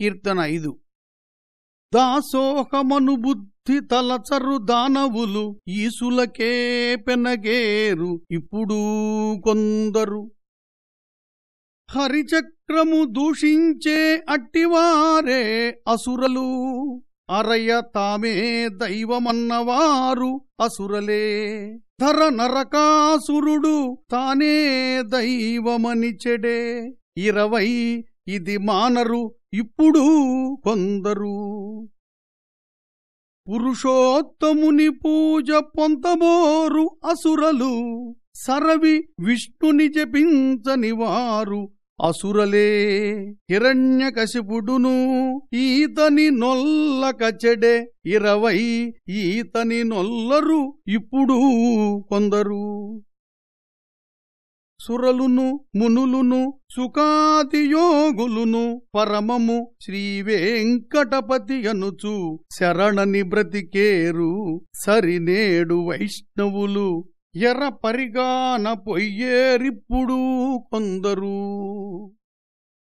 కీర్తన ఐదు. దాసోహమను బుద్ధి తలచరు దానవులు ఈసులకే పెనగేరు ఇప్పుడు కొందరు. హరిచక్రము దూషించే అట్టివారే అసురలు అరయ తామే దైవమన్నవారు అసురలే. ధర నరకాసురుడు తానే దైవమని చెడే ఇరవై ఇది మానరు ఇప్పుడు కొందరు పురుషోత్తముని పూజ పొంతబోరు అసురలు సరవి విష్ణుని జపించని వారు అసురలే. హిరణ్యకశిపుడును ఈతని నొల్లక చెడే ఇరవై ఈతని నొల్లరు ఇప్పుడు కొందరు. సురలును మునులును సుఖాతియోగులును పరమము శ్రీవేంకటపతి అనుచు శరణని బ్రతికేరు సరినేడు వైష్ణవులు. ఎర్ర పరిగాన పొయ్యేరిప్పుడు కొందరు.